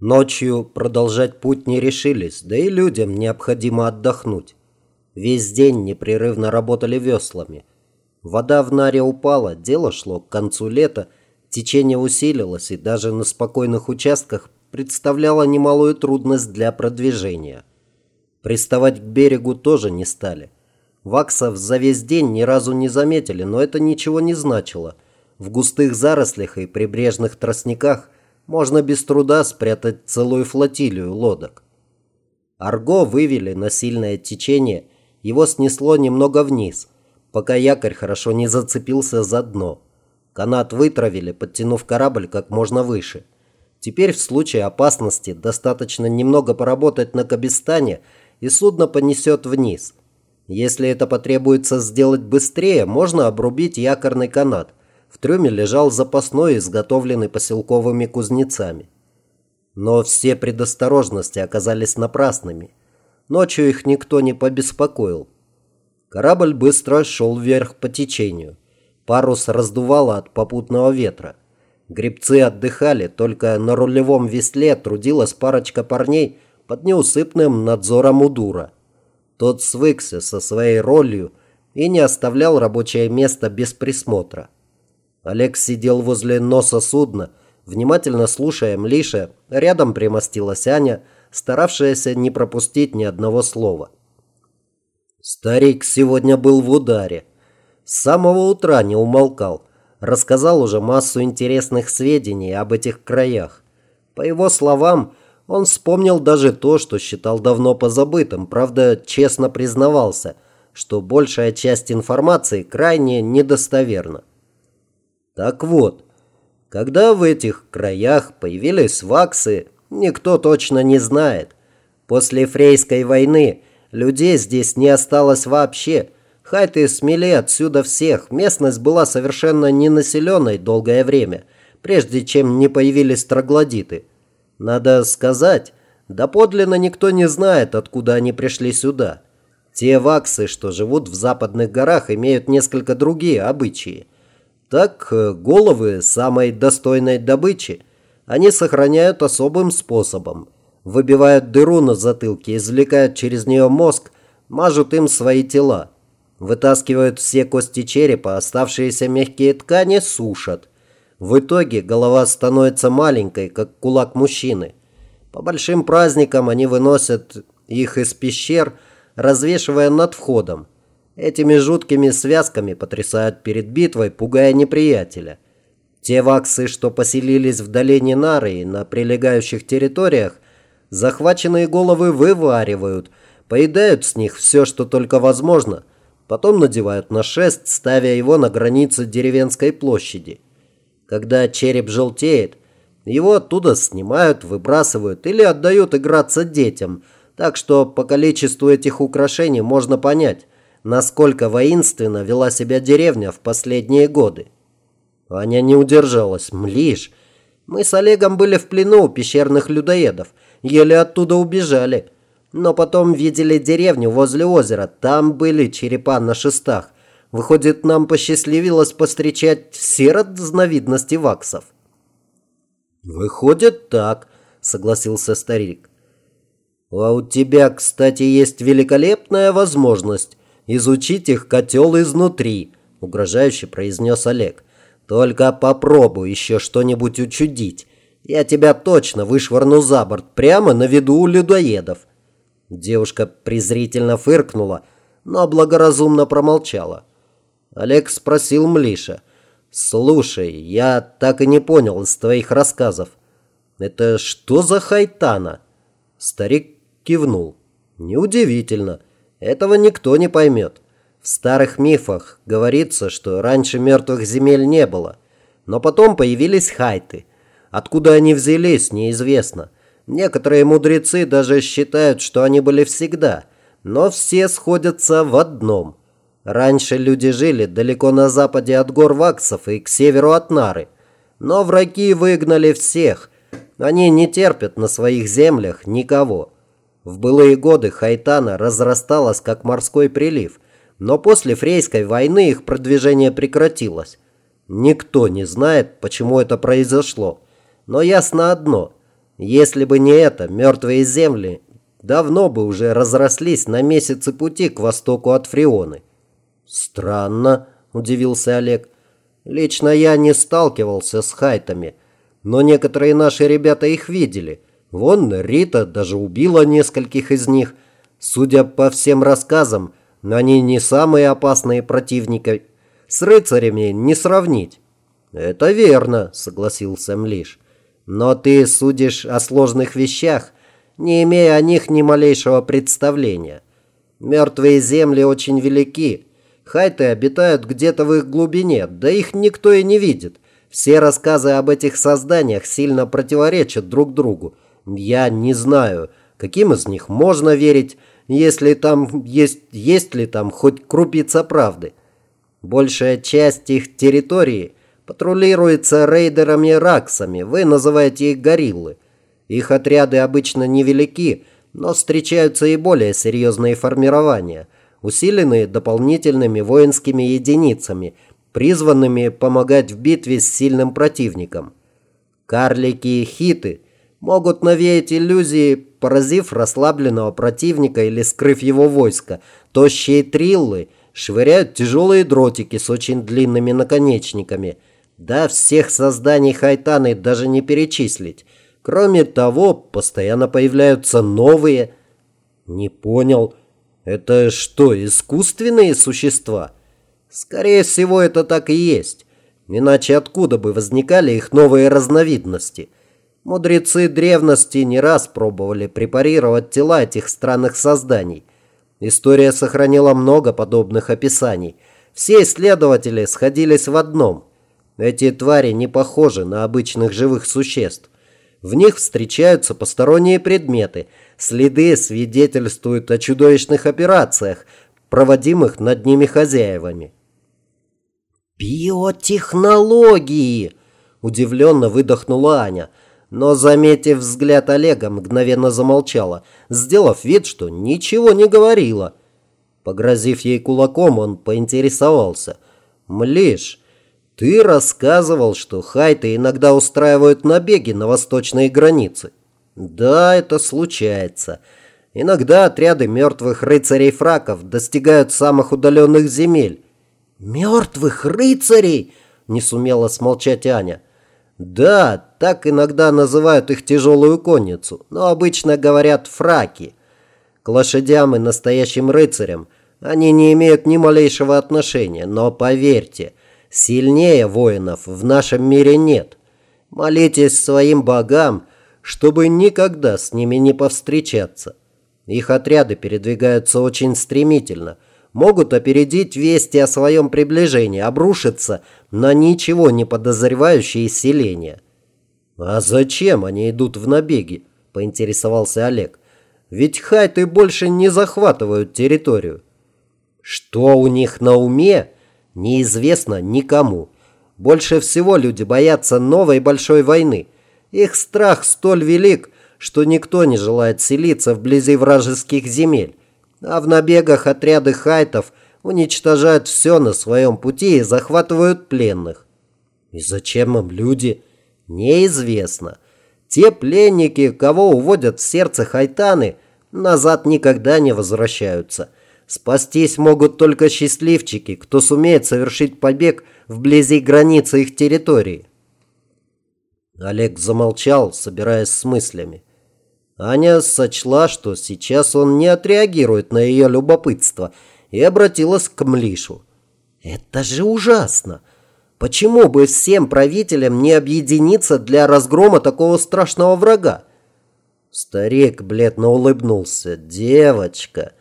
Ночью продолжать путь не решились, да и людям необходимо отдохнуть. Весь день непрерывно работали веслами. Вода в Наре упала, дело шло к концу лета, течение усилилось и даже на спокойных участках представляло немалую трудность для продвижения. Приставать к берегу тоже не стали. Ваксов за весь день ни разу не заметили, но это ничего не значило. В густых зарослях и прибрежных тростниках – можно без труда спрятать целую флотилию лодок. Арго вывели на сильное течение, его снесло немного вниз, пока якорь хорошо не зацепился за дно. Канат вытравили, подтянув корабль как можно выше. Теперь в случае опасности достаточно немного поработать на Кабистане, и судно понесет вниз. Если это потребуется сделать быстрее, можно обрубить якорный канат. В трюме лежал запасной, изготовленный поселковыми кузнецами. Но все предосторожности оказались напрасными. Ночью их никто не побеспокоил. Корабль быстро шел вверх по течению. Парус раздувало от попутного ветра. Гребцы отдыхали, только на рулевом весле трудилась парочка парней под неусыпным надзором Удура. Тот свыкся со своей ролью и не оставлял рабочее место без присмотра. Олег сидел возле носа судна, внимательно слушая Млиша, рядом примостилась Аня, старавшаяся не пропустить ни одного слова. Старик сегодня был в ударе. С самого утра не умолкал. Рассказал уже массу интересных сведений об этих краях. По его словам, он вспомнил даже то, что считал давно позабытым, правда, честно признавался, что большая часть информации крайне недостоверна. Так вот, когда в этих краях появились ваксы, никто точно не знает. После Фрейской войны людей здесь не осталось вообще. Хайты смели отсюда всех. Местность была совершенно ненаселенной долгое время, прежде чем не появились троглодиты. Надо сказать, доподлинно никто не знает, откуда они пришли сюда. Те ваксы, что живут в западных горах, имеют несколько другие обычаи. Так э, головы самой достойной добычи они сохраняют особым способом. Выбивают дыру на затылке, извлекают через нее мозг, мажут им свои тела. Вытаскивают все кости черепа, оставшиеся мягкие ткани сушат. В итоге голова становится маленькой, как кулак мужчины. По большим праздникам они выносят их из пещер, развешивая над входом. Этими жуткими связками потрясают перед битвой, пугая неприятеля. Те ваксы, что поселились в долине Нары и на прилегающих территориях, захваченные головы вываривают, поедают с них все, что только возможно, потом надевают на шест, ставя его на границе деревенской площади. Когда череп желтеет, его оттуда снимают, выбрасывают или отдают играться детям, так что по количеству этих украшений можно понять – насколько воинственно вела себя деревня в последние годы. Аня не удержалась. Млиш, мы с Олегом были в плену у пещерных людоедов, еле оттуда убежали. Но потом видели деревню возле озера, там были черепа на шестах. Выходит, нам посчастливилось постречать сирот знавидности ваксов. «Выходит так», — согласился старик. «А у тебя, кстати, есть великолепная возможность изучить их котел изнутри», – угрожающе произнес Олег. «Только попробуй еще что-нибудь учудить. Я тебя точно вышвырну за борт, прямо на виду у людоедов». Девушка презрительно фыркнула, но благоразумно промолчала. Олег спросил Млиша. «Слушай, я так и не понял из твоих рассказов. Это что за хайтана?» Старик кивнул. «Неудивительно. Этого никто не поймет. В старых мифах говорится, что раньше мертвых земель не было. Но потом появились хайты. Откуда они взялись, неизвестно. Некоторые мудрецы даже считают, что они были всегда. Но все сходятся в одном. Раньше люди жили далеко на западе от гор Ваксов и к северу от Нары. Но враги выгнали всех. Они не терпят на своих землях никого. В былые годы Хайтана разрасталась как морской прилив, но после Фрейской войны их продвижение прекратилось. Никто не знает, почему это произошло, но ясно одно – Если бы не это, мертвые земли давно бы уже разрослись на месяцы пути к востоку от Фрионы. Странно, удивился Олег. Лично я не сталкивался с хайтами, но некоторые наши ребята их видели. Вон Рита даже убила нескольких из них. Судя по всем рассказам, они не самые опасные противники. С рыцарями не сравнить. Это верно, согласился Млиш. Но ты судишь о сложных вещах, не имея о них ни малейшего представления. Мертвые земли очень велики. Хайты обитают где-то в их глубине, да их никто и не видит. Все рассказы об этих созданиях сильно противоречат друг другу. Я не знаю, каким из них можно верить, если там есть, есть ли там хоть крупица правды. Большая часть их территории патрулируется рейдерами-раксами, вы называете их гориллы. Их отряды обычно невелики, но встречаются и более серьезные формирования, усиленные дополнительными воинскими единицами, призванными помогать в битве с сильным противником. Карлики и хиты могут навеять иллюзии, поразив расслабленного противника или скрыв его войско. Тощие триллы швыряют тяжелые дротики с очень длинными наконечниками – да, всех созданий Хайтаны даже не перечислить. Кроме того, постоянно появляются новые. Не понял, это что, искусственные существа? Скорее всего, это так и есть. Иначе откуда бы возникали их новые разновидности? Мудрецы древности не раз пробовали препарировать тела этих странных созданий. История сохранила много подобных описаний. Все исследователи сходились в одном. Эти твари не похожи на обычных живых существ. В них встречаются посторонние предметы. Следы свидетельствуют о чудовищных операциях, проводимых над ними хозяевами. «Биотехнологии!» – удивленно выдохнула Аня, но, заметив взгляд Олега, мгновенно замолчала, сделав вид, что ничего не говорила. Погрозив ей кулаком, он поинтересовался. «Млиш, ты рассказывал, что хайты иногда устраивают набеги на восточные границы. Да, это случается. Иногда отряды мертвых рыцарей-фраков достигают самых удаленных земель. «Мертвых рыцарей?» – не сумела смолчать Аня. «Да, так иногда называют их тяжелую конницу, но обычно говорят «фраки». К лошадям и настоящим рыцарям они не имеют ни малейшего отношения, но поверьте – Сильнее воинов в нашем мире нет. Молитесь своим богам, чтобы никогда с ними не повстречаться. Их отряды передвигаются очень стремительно, могут опередить вести о своем приближении, обрушиться на ничего не подозревающие селения. «А зачем они идут в набеги?» – поинтересовался Олег. «Ведь хайты больше не захватывают территорию». «Что у них на уме?» неизвестно никому. Больше всего люди боятся новой большой войны. Их страх столь велик, что никто не желает селиться вблизи вражеских земель. А в набегах отряды хайтов уничтожают все на своем пути и захватывают пленных. И зачем им люди? Неизвестно. Те пленники, кого уводят в сердце хайтаны, назад никогда не возвращаются – Спастись могут только счастливчики, кто сумеет совершить побег вблизи границы их территории. Олег замолчал, собираясь с мыслями. Аня сочла, что сейчас он не отреагирует на ее любопытство, и обратилась к Млишу. «Это же ужасно! Почему бы всем правителям не объединиться для разгрома такого страшного врага?» Старик бледно улыбнулся. «Девочка,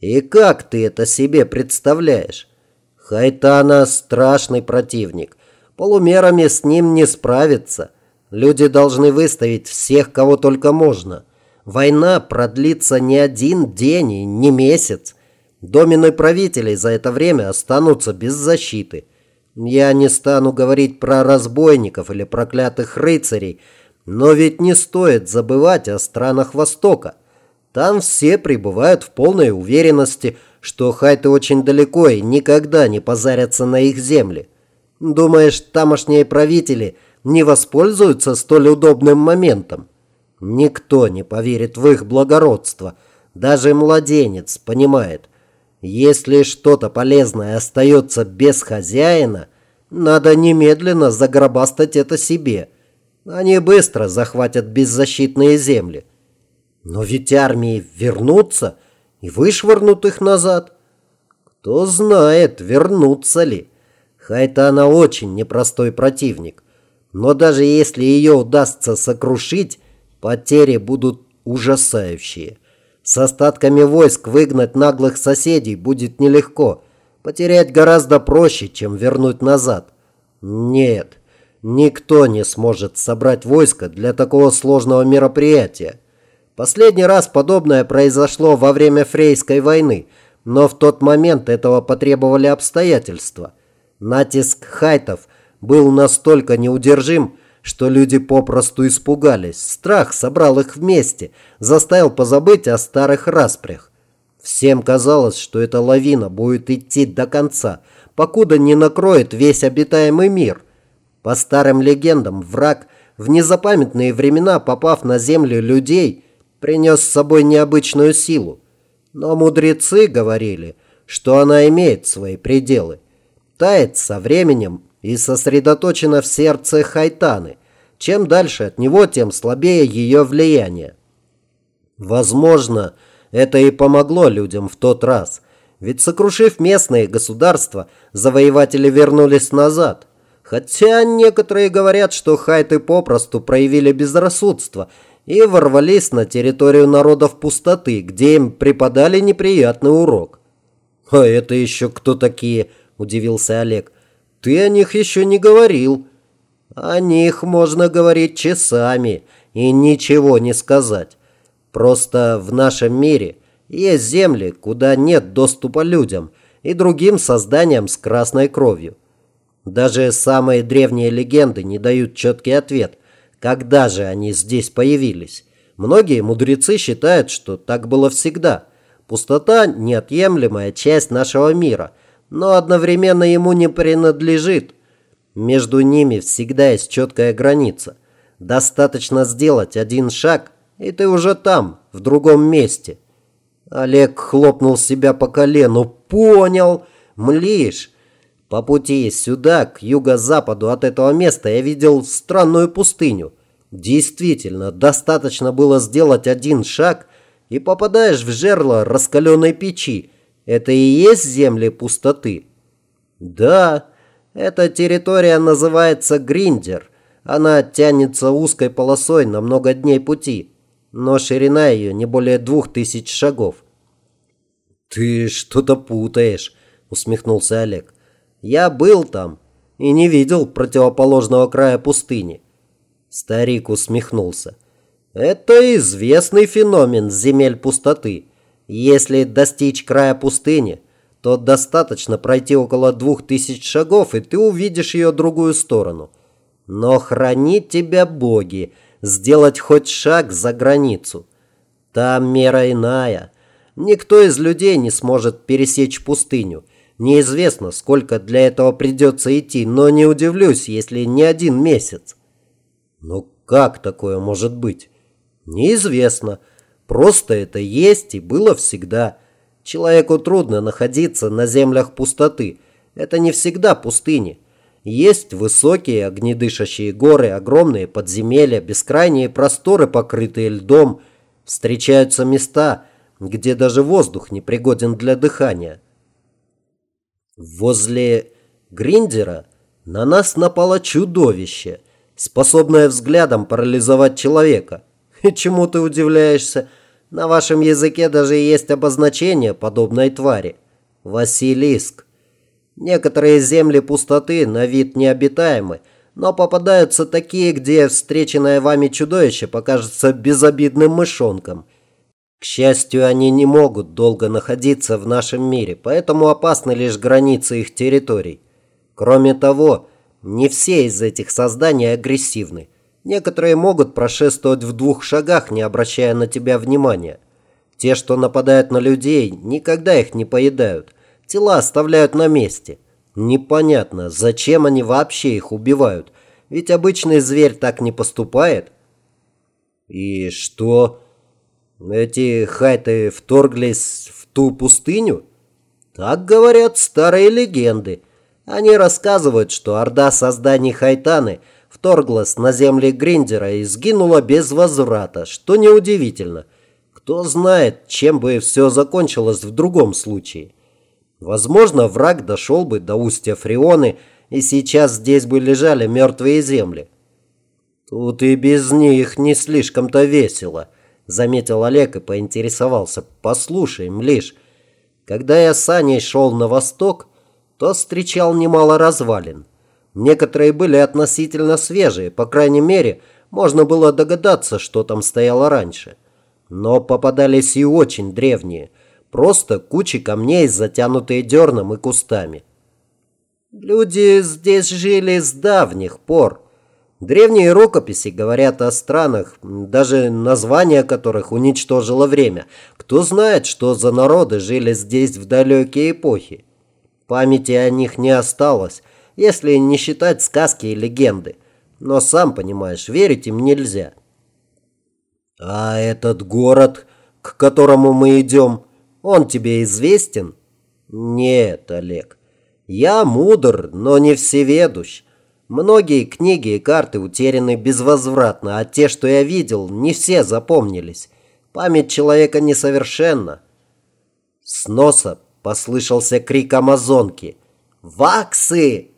и как ты это себе представляешь? Хайтана страшный противник. Полумерами с ним не справиться. Люди должны выставить всех, кого только можно. Война продлится не один день и не месяц. Домины правителей за это время останутся без защиты. Я не стану говорить про разбойников или проклятых рыцарей, но ведь не стоит забывать о странах Востока. Там все пребывают в полной уверенности, что хайты очень далеко и никогда не позарятся на их земли. Думаешь, тамошние правители не воспользуются столь удобным моментом? Никто не поверит в их благородство. Даже младенец понимает. Если что-то полезное остается без хозяина, надо немедленно загробастать это себе. Они быстро захватят беззащитные земли. Но ведь армии вернутся и вышвырнут их назад. Кто знает, вернутся ли. Хайтана очень непростой противник. Но даже если ее удастся сокрушить, потери будут ужасающие. С остатками войск выгнать наглых соседей будет нелегко. Потерять гораздо проще, чем вернуть назад. Нет, никто не сможет собрать войско для такого сложного мероприятия. Последний раз подобное произошло во время Фрейской войны, но в тот момент этого потребовали обстоятельства. Натиск хайтов был настолько неудержим, что люди попросту испугались. Страх собрал их вместе, заставил позабыть о старых распрях. Всем казалось, что эта лавина будет идти до конца, покуда не накроет весь обитаемый мир. По старым легендам, враг в незапамятные времена, попав на землю людей, принес с собой необычную силу. Но мудрецы говорили, что она имеет свои пределы. Тает со временем и сосредоточена в сердце Хайтаны. Чем дальше от него, тем слабее ее влияние. Возможно, это и помогло людям в тот раз. Ведь сокрушив местные государства, завоеватели вернулись назад. Хотя некоторые говорят, что хайты попросту проявили безрассудство и ворвались на территорию народов пустоты, где им преподали неприятный урок. «А это еще кто такие?» – удивился Олег. Ты о них еще не говорил. О них можно говорить часами и ничего не сказать. Просто в нашем мире есть земли, куда нет доступа людям и другим созданиям с красной кровью. Даже самые древние легенды не дают четкий ответ, когда же они здесь появились. Многие мудрецы считают, что так было всегда. Пустота – неотъемлемая часть нашего мира – но одновременно ему не принадлежит. Между ними всегда есть четкая граница. Достаточно сделать один шаг, и ты уже там, в другом месте. Олег хлопнул себя по колену. «Понял! Млишь!» По пути сюда, к юго-западу от этого места, я видел странную пустыню. Действительно, достаточно было сделать один шаг, и попадаешь в жерло раскаленной печи, это и есть земли пустоты? Да, эта территория называется Гриндер. Она тянется узкой полосой на много дней пути, но ширина ее не более двух тысяч шагов. «Ты что-то путаешь», — усмехнулся Олег. «Я был там и не видел противоположного края пустыни». Старик усмехнулся. «Это известный феномен земель пустоты. Если достичь края пустыни, то достаточно пройти около двух тысяч шагов, и ты увидишь ее другую сторону. Но хранить тебя боги, сделать хоть шаг за границу. Там мера иная. Никто из людей не сможет пересечь пустыню. Неизвестно, сколько для этого придется идти, но не удивлюсь, если не один месяц. Но как такое может быть? Неизвестно. Просто это есть и было всегда. Человеку трудно находиться на землях пустоты. Это не всегда пустыни. Есть высокие огнедышащие горы, огромные подземелья, бескрайние просторы, покрытые льдом. Встречаются места, где даже воздух не пригоден для дыхания. Возле Гриндера на нас напало чудовище, способное взглядом парализовать человека. И чему ты удивляешься? На вашем языке даже есть обозначение подобной твари. Василиск. Некоторые земли пустоты на вид необитаемы, но попадаются такие, где встреченное вами чудовище покажется безобидным мышонком. К счастью, они не могут долго находиться в нашем мире, поэтому опасны лишь границы их территорий. Кроме того, не все из этих созданий агрессивны. Некоторые могут прошествовать в двух шагах, не обращая на тебя внимания. Те, что нападают на людей, никогда их не поедают. Тела оставляют на месте. Непонятно, зачем они вообще их убивают. Ведь обычный зверь так не поступает. И что? Эти хайты вторглись в ту пустыню? Так говорят старые легенды. Они рассказывают, что орда созданий Хайтаны вторглась на земли Гриндера и сгинула без возврата, что неудивительно. Кто знает, чем бы все закончилось в другом случае. Возможно, враг дошел бы до устья Фрионы, и сейчас здесь бы лежали мертвые земли. Тут и без них не слишком-то весело, заметил Олег и поинтересовался. Послушай, Млиш, когда я с Аней шел на восток, то встречал немало развалин. Некоторые были относительно свежие, по крайней мере, можно было догадаться, что там стояло раньше. Но попадались и очень древние, просто кучи камней, затянутые дерном и кустами. Люди здесь жили с давних пор. Древние рукописи говорят о странах, даже названия которых уничтожило время. Кто знает, что за народы жили здесь в далекие эпохи. Памяти о них не осталось, если не считать сказки и легенды. Но сам понимаешь, верить им нельзя. А этот город, к которому мы идем, он тебе известен? Нет, Олег. Я мудр, но не всеведущ. Многие книги и карты утеряны безвозвратно, а те, что я видел, не все запомнились. Память человека несовершенна. С носа послышался крик амазонки. «Ваксы!»